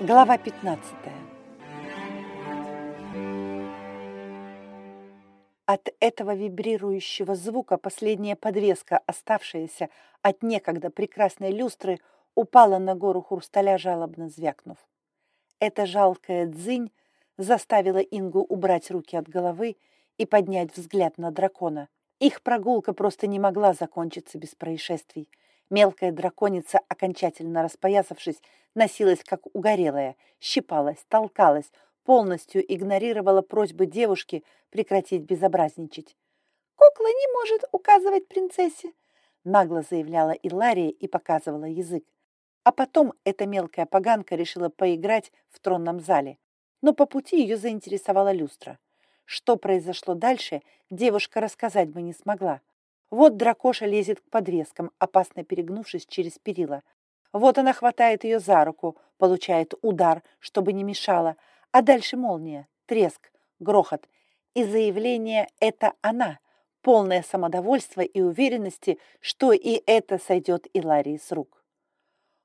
Глава 15. От этого вибрирующего звука последняя подвеска, оставшаяся от некогда прекрасной люстры, упала на гору хрусталя, жалобно звякнув. Эта жалкая дзынь заставила Ингу убрать руки от головы и поднять взгляд на дракона. Их прогулка просто не могла закончиться без происшествий. Мелкая драконица, окончательно распоясавшись, носилась как угорелая, щипалась, толкалась, полностью игнорировала просьбы девушки прекратить безобразничать. «Кукла не может указывать принцессе», — нагло заявляла Илария и показывала язык. А потом эта мелкая поганка решила поиграть в тронном зале. Но по пути ее заинтересовала люстра. Что произошло дальше, девушка рассказать бы не смогла. Вот дракоша лезет к подвескам, опасно перегнувшись через перила. Вот она хватает ее за руку, получает удар, чтобы не мешала, а дальше молния, треск, грохот и заявление «это она», полное самодовольства и уверенности, что и это сойдет Иларии с рук.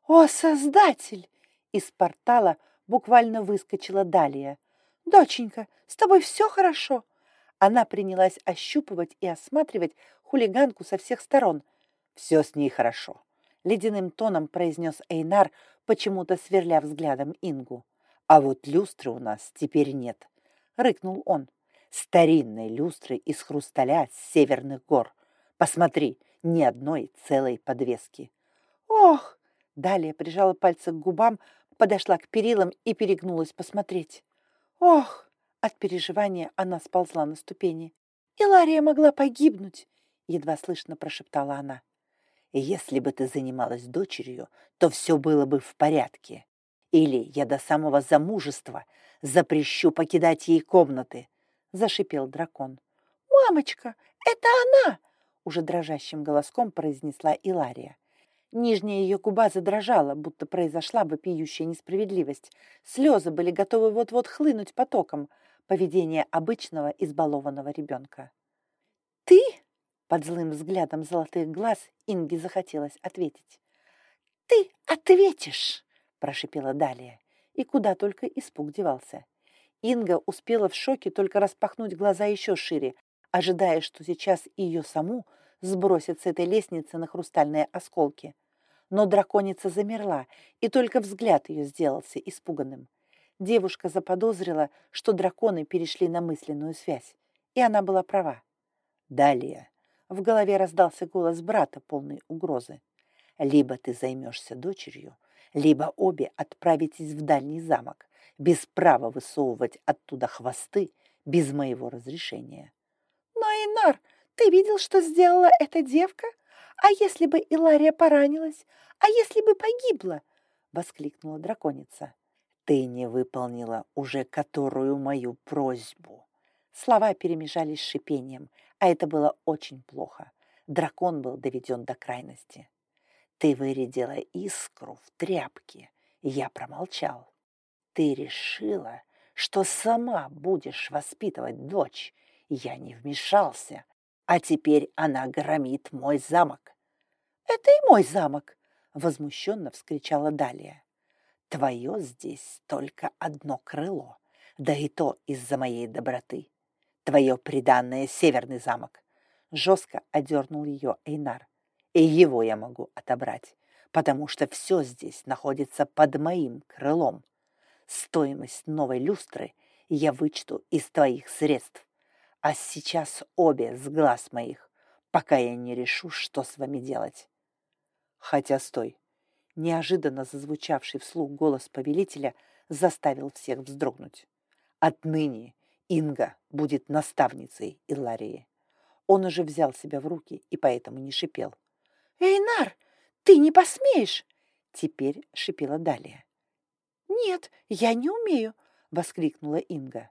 «О, Создатель!» Из портала буквально выскочила Далия. «Доченька, с тобой все хорошо?» Она принялась ощупывать и осматривать хулиганку со всех сторон. «Все с ней хорошо ледяным тоном произнес Эйнар, почему-то сверля взглядом Ингу. «А вот люстры у нас теперь нет», — рыкнул он. «Старинной люстры из хрусталя с северных гор. Посмотри, ни одной целой подвески». «Ох!» — далее прижала пальцы к губам, подошла к перилам и перегнулась посмотреть. «Ох!» — от переживания она сползла на ступени. «Илария могла погибнуть!» — едва слышно прошептала она. Если бы ты занималась дочерью, то все было бы в порядке. Или я до самого замужества запрещу покидать ей комнаты, — зашипел дракон. «Мамочка, это она!» — уже дрожащим голоском произнесла Илария. Нижняя ее губа задрожала, будто произошла вопиющая несправедливость. Слезы были готовы вот-вот хлынуть потоком. Поведение обычного избалованного ребенка. «Ты?» Под злым взглядом золотых глаз Инге захотелось ответить. «Ты ответишь!» – прошипела Далия. И куда только испуг девался. Инга успела в шоке только распахнуть глаза еще шире, ожидая, что сейчас ее саму сбросят с этой лестницы на хрустальные осколки. Но драконица замерла, и только взгляд ее сделался испуганным. Девушка заподозрила, что драконы перешли на мысленную связь, и она была права. «Далее», в голове раздался голос брата, полный угрозы. «Либо ты займешься дочерью, либо обе отправитесь в дальний замок, без права высовывать оттуда хвосты, без моего разрешения». «Но, Инар, ты видел, что сделала эта девка? А если бы Илария поранилась? А если бы погибла?» — воскликнула драконица. «Ты не выполнила уже которую мою просьбу». Слова перемежались с шипением, а это было очень плохо. Дракон был доведен до крайности. Ты вырядила искру в тряпке, я промолчал. Ты решила, что сама будешь воспитывать дочь. Я не вмешался, а теперь она громит мой замок. Это и мой замок, возмущенно вскричала Далия. Твое здесь только одно крыло, да и то из-за моей доброты твое приданное северный замок. Жестко одернул ее Эйнар. И его я могу отобрать, потому что все здесь находится под моим крылом. Стоимость новой люстры я вычту из твоих средств. А сейчас обе с глаз моих, пока я не решу, что с вами делать. Хотя стой. Неожиданно зазвучавший вслух голос повелителя заставил всех вздрогнуть. Отныне Инга будет наставницей Илларии. Он уже взял себя в руки и поэтому не шипел. «Эйнар, ты не посмеешь!» Теперь шипела Далия. «Нет, я не умею!» — воскликнула Инга.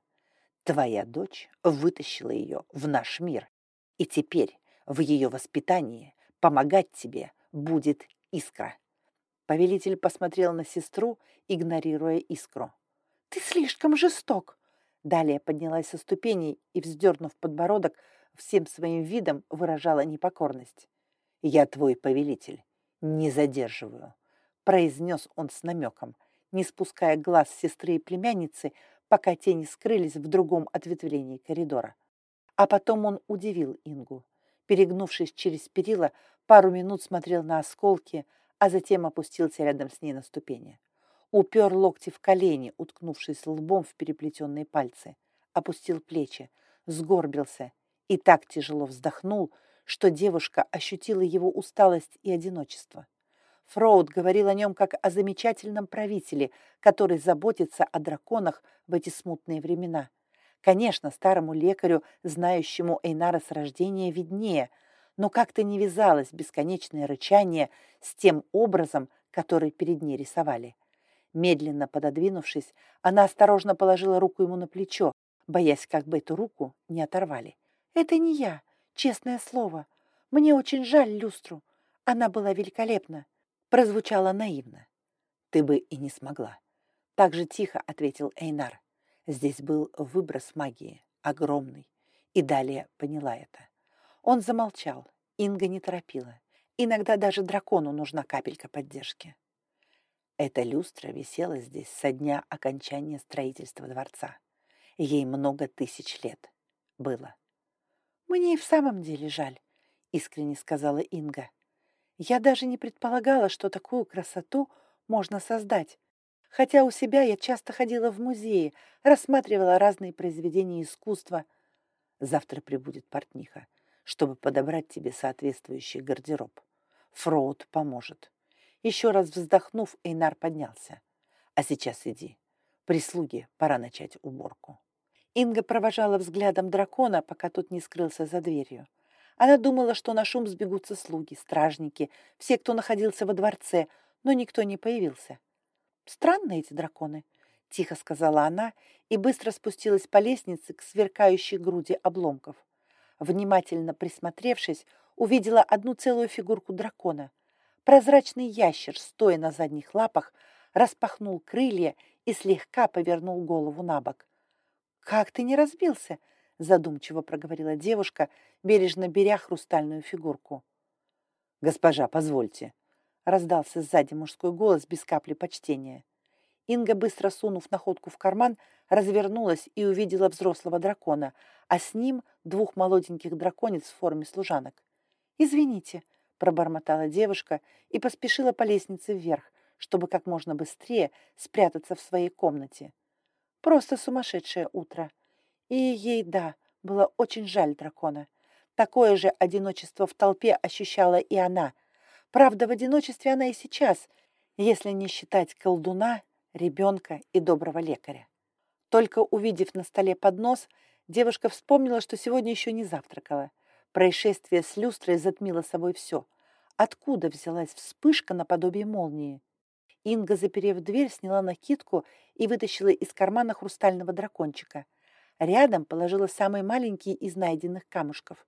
«Твоя дочь вытащила ее в наш мир, и теперь в ее воспитании помогать тебе будет искра». Повелитель посмотрел на сестру, игнорируя искру. «Ты слишком жесток!» Далее поднялась со ступеней и, вздернув подбородок, всем своим видом выражала непокорность. «Я твой повелитель, не задерживаю», — произнес он с намеком. не спуская глаз сестры и племянницы, пока те не скрылись в другом ответвлении коридора. А потом он удивил Ингу. Перегнувшись через перила, пару минут смотрел на осколки, а затем опустился рядом с ней на ступени. Упер локти в колени, уткнувшись лбом в переплетенные пальцы. Опустил плечи, сгорбился и так тяжело вздохнул, что девушка ощутила его усталость и одиночество. Фроуд говорил о нем как о замечательном правителе, который заботится о драконах в эти смутные времена. Конечно, старому лекарю, знающему Эйнара с рождения, виднее, но как-то не вязалось бесконечное рычание с тем образом, который перед ней рисовали. Медленно пододвинувшись, она осторожно положила руку ему на плечо, боясь, как бы эту руку не оторвали. «Это не я, честное слово. Мне очень жаль люстру. Она была великолепна прозвучало наивно. «Ты бы и не смогла». Так же тихо ответил Эйнар. Здесь был выброс магии, огромный. И далее поняла это. Он замолчал. Инга не торопила. Иногда даже дракону нужна капелька поддержки. Эта люстра висела здесь со дня окончания строительства дворца. Ей много тысяч лет было. «Мне и в самом деле жаль», — искренне сказала Инга. Я даже не предполагала, что такую красоту можно создать. Хотя у себя я часто ходила в музеи, рассматривала разные произведения искусства. Завтра прибудет портниха, чтобы подобрать тебе соответствующий гардероб. Фроуд поможет. Еще раз вздохнув, Эйнар поднялся. А сейчас иди. Прислуги, пора начать уборку. Инга провожала взглядом дракона, пока тот не скрылся за дверью. Она думала, что на шум сбегутся слуги, стражники, все, кто находился во дворце, но никто не появился. «Странные эти драконы», — тихо сказала она и быстро спустилась по лестнице к сверкающей груди обломков. Внимательно присмотревшись, увидела одну целую фигурку дракона. Прозрачный ящер, стоя на задних лапах, распахнул крылья и слегка повернул голову на бок. «Как ты не разбился?» задумчиво проговорила девушка, бережно беря хрустальную фигурку. «Госпожа, позвольте», — раздался сзади мужской голос без капли почтения. Инга, быстро сунув находку в карман, развернулась и увидела взрослого дракона, а с ним двух молоденьких драконец в форме служанок. «Извините», — пробормотала девушка и поспешила по лестнице вверх, чтобы как можно быстрее спрятаться в своей комнате. «Просто сумасшедшее утро», и ей, да, было очень жаль дракона. Такое же одиночество в толпе ощущала и она. Правда, в одиночестве она и сейчас, если не считать колдуна, ребенка и доброго лекаря. Только увидев на столе поднос, девушка вспомнила, что сегодня еще не завтракала. Происшествие с люстрой затмило собой все. Откуда взялась вспышка наподобие молнии? Инга, заперев дверь, сняла накидку и вытащила из кармана хрустального дракончика – Рядом положила самый маленький из найденных камушков.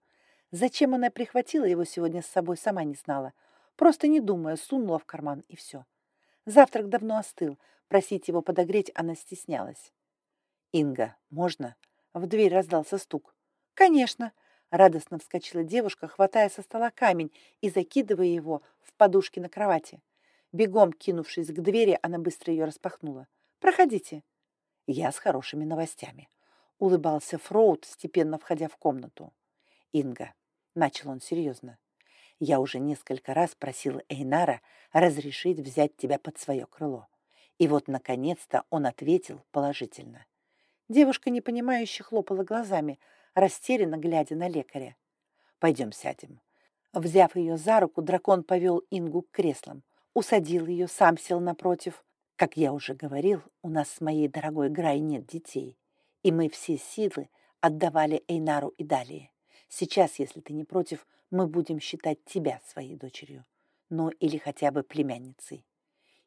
Зачем она прихватила его сегодня с собой, сама не знала. Просто не думая, сунула в карман и все. Завтрак давно остыл. Просить его подогреть она стеснялась. «Инга, можно?» В дверь раздался стук. «Конечно!» Радостно вскочила девушка, хватая со стола камень и закидывая его в подушки на кровати. Бегом кинувшись к двери, она быстро ее распахнула. «Проходите». «Я с хорошими новостями», — улыбался Фроуд, степенно входя в комнату. «Инга», — начал он серьезно, — «я уже несколько раз просил Эйнара разрешить взять тебя под свое крыло. И вот, наконец-то, он ответил положительно». Девушка, непонимающе, хлопала глазами, растерянно глядя на лекаря. «Пойдем сядем». Взяв ее за руку, дракон повел Ингу к креслам, усадил ее, сам сел напротив. «Как я уже говорил, у нас с моей дорогой Грай нет детей и мы все силы отдавали Эйнару и далее. Сейчас, если ты не против, мы будем считать тебя своей дочерью, ну или хотя бы племянницей.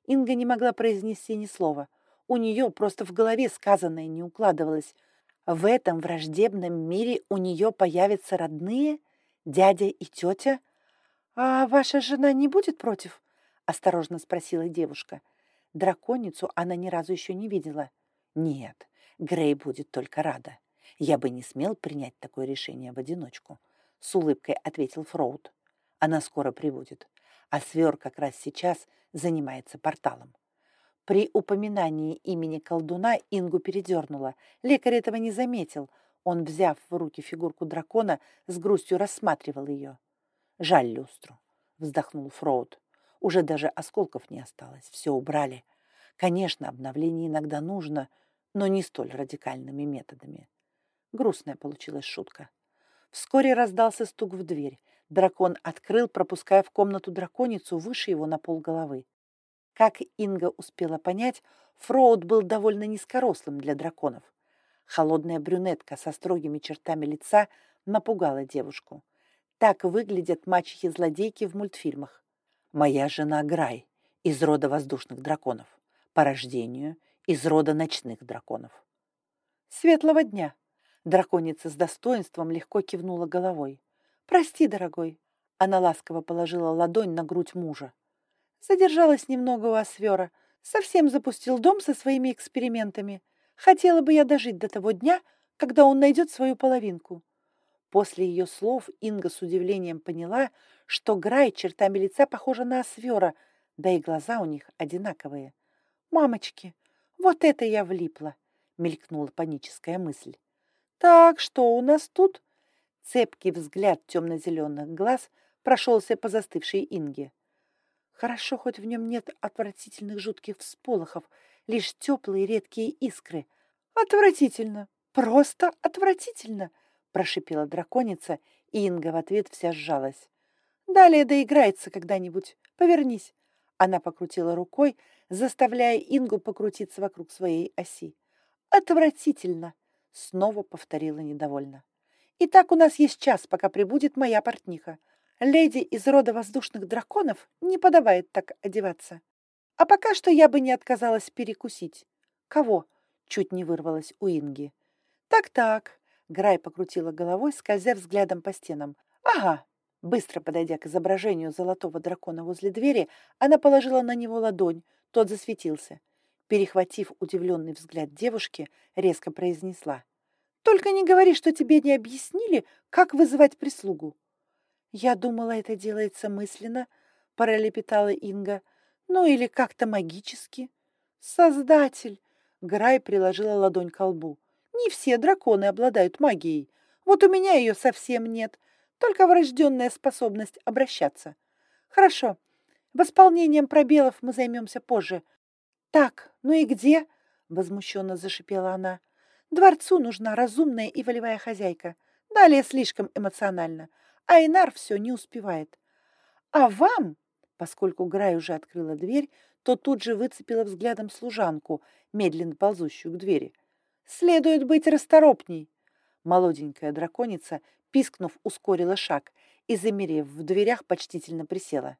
Инга не могла произнести ни слова. У нее просто в голове сказанное не укладывалось. В этом враждебном мире у нее появятся родные, дядя и тетя. «А ваша жена не будет против?» — осторожно спросила девушка. Драконицу она ни разу еще не видела. «Нет, Грей будет только рада. Я бы не смел принять такое решение в одиночку. С улыбкой ответил Фроуд. Она скоро прибудет. А Свер как раз сейчас занимается порталом. При упоминании имени колдуна Ингу передернула. Лекарь этого не заметил. Он, взяв в руки фигурку дракона, с грустью рассматривал ее. «Жаль люстру», — вздохнул Фроуд. «Уже даже осколков не осталось, все убрали. Конечно, обновление иногда нужно, но не столь радикальными методами». Грустная получилась шутка. Вскоре раздался стук в дверь. Дракон открыл, пропуская в комнату драконицу выше его на пол головы. Как Инга успела понять, Фроуд был довольно низкорослым для драконов. Холодная брюнетка со строгими чертами лица напугала девушку. Так выглядят мачехи-злодейки в мультфильмах. «Моя жена Грай, из рода воздушных драконов, по рождению из рода ночных драконов». «Светлого дня!» Драконица с достоинством легко кивнула головой. «Прости, дорогой!» Она ласково положила ладонь на грудь мужа. Задержалась немного у Освера. Совсем запустил дом со своими экспериментами. Хотела бы я дожить до того дня, когда он найдет свою половинку. После ее слов Инга с удивлением поняла, что Грай чертами лица похожа на Освера, да и глаза у них одинаковые. «Мамочки, вот это я влипла!» — мелькнула паническая мысль. «Так, что у нас тут?» Цепкий взгляд темно-зеленых глаз прошелся по застывшей Инге. Хорошо, хоть в нем нет отвратительных жутких всполохов, лишь теплые редкие искры. «Отвратительно! Просто отвратительно!» прошипела драконица, и Инга в ответ вся сжалась. «Далее доиграется когда-нибудь. Повернись!» Она покрутила рукой, заставляя Ингу покрутиться вокруг своей оси. «Отвратительно!» — снова повторила недовольно. Итак, у нас есть час, пока прибудет моя портниха. Леди из рода воздушных драконов не подавает так одеваться. А пока что я бы не отказалась перекусить. Кого? Чуть не вырвалась у Инги. Так-так. Грай покрутила головой, скользя взглядом по стенам. Ага. Быстро подойдя к изображению золотого дракона возле двери, она положила на него ладонь. Тот засветился. Перехватив удивленный взгляд девушки, резко произнесла. Только не говори, что тебе не объяснили, как вызывать прислугу. Я думала, это делается мысленно, пролепетала Инга. Ну или как-то магически. Создатель! Грай приложила ладонь к лбу. Не все драконы обладают магией. Вот у меня ее совсем нет, только врожденная способность обращаться. Хорошо, восполнением пробелов мы займемся позже. Так, ну и где? Возмущенно зашипела она. Дворцу нужна разумная и волевая хозяйка. Далее слишком эмоционально. А Инар все не успевает. А вам, поскольку Грай уже открыла дверь, то тут же выцепила взглядом служанку, медленно ползущую к двери. «Следует быть расторопней!» Молоденькая драконица, пискнув, ускорила шаг и, замерев в дверях, почтительно присела.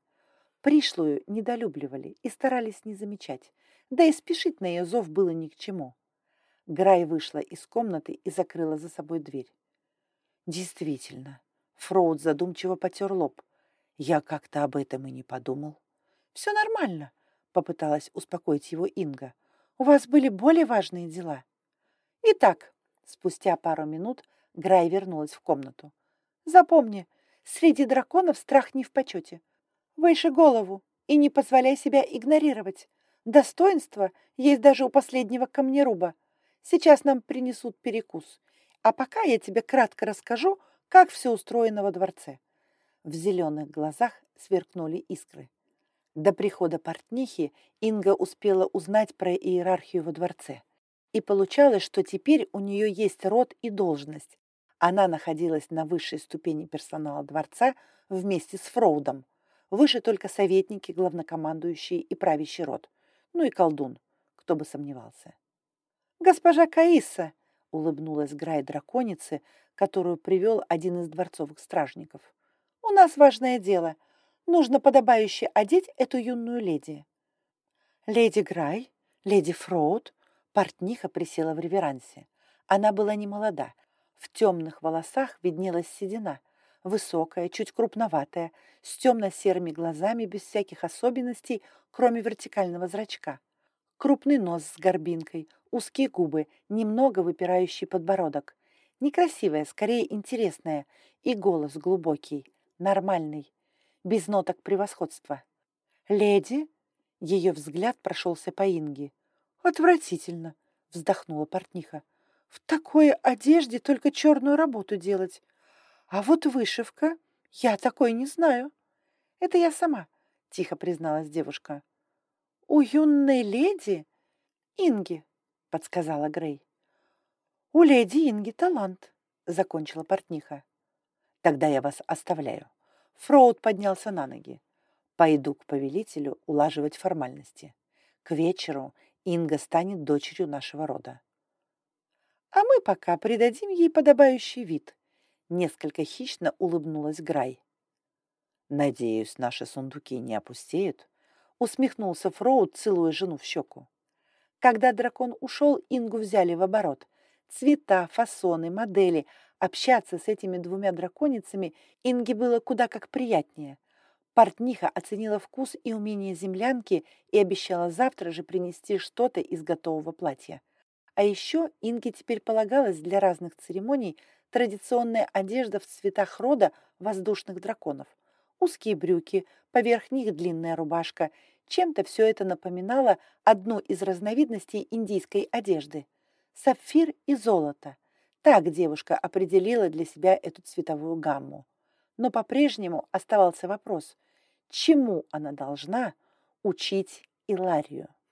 Пришлую недолюбливали и старались не замечать, да и спешить на ее зов было ни к чему. Грай вышла из комнаты и закрыла за собой дверь. Действительно, Фроуд задумчиво потер лоб. Я как-то об этом и не подумал. Все нормально, попыталась успокоить его Инга. У вас были более важные дела. Итак, спустя пару минут Грай вернулась в комнату. Запомни, среди драконов страх не в почете. Выше голову и не позволяй себя игнорировать. Достоинство есть даже у последнего камнеруба. Сейчас нам принесут перекус. А пока я тебе кратко расскажу, как все устроено во дворце». В зеленых глазах сверкнули искры. До прихода портнихи Инга успела узнать про иерархию во дворце. И получалось, что теперь у нее есть род и должность. Она находилась на высшей ступени персонала дворца вместе с Фроудом. Выше только советники, главнокомандующие и правящий род. Ну и колдун, кто бы сомневался. «Госпожа Каиса!» — улыбнулась Грай драконицы, которую привел один из дворцовых стражников. «У нас важное дело. Нужно подобающе одеть эту юную леди». «Леди Грай? Леди Фроуд?» Портниха присела в реверансе. Она была не молода. В темных волосах виднелась седина, высокая, чуть крупноватая, с темно-серыми глазами без всяких особенностей, кроме вертикального зрачка. Крупный нос с горбинкой, узкие губы, немного выпирающий подбородок. Некрасивая, скорее интересная, и голос глубокий, нормальный, без ноток превосходства. «Леди?» Ее взгляд прошелся по Инге. «Отвратительно!» — вздохнула портниха. «В такой одежде только черную работу делать. А вот вышивка, я такой не знаю». «Это я сама», — тихо призналась девушка. «У юной леди Инги», — подсказала Грей. «У леди Инги талант», — закончила портниха. «Тогда я вас оставляю». Фроуд поднялся на ноги. «Пойду к повелителю улаживать формальности. К вечеру Инга станет дочерью нашего рода. А мы пока придадим ей подобающий вид. Несколько хищно улыбнулась Грай. Надеюсь, наши сундуки не опустеют, усмехнулся Фроуд, целуя жену в щеку. Когда дракон ушел, Ингу взяли в оборот. Цвета, фасоны, модели. Общаться с этими двумя драконицами Инге было куда как приятнее. Портниха оценила вкус и умение землянки и обещала завтра же принести что-то из готового платья. А еще Инге теперь полагалась для разных церемоний традиционная одежда в цветах рода воздушных драконов. Узкие брюки, поверх них длинная рубашка. Чем-то все это напоминало одну из разновидностей индийской одежды – сапфир и золото. Так девушка определила для себя эту цветовую гамму. Но по-прежнему оставался вопрос – чему она должна учить Иларию.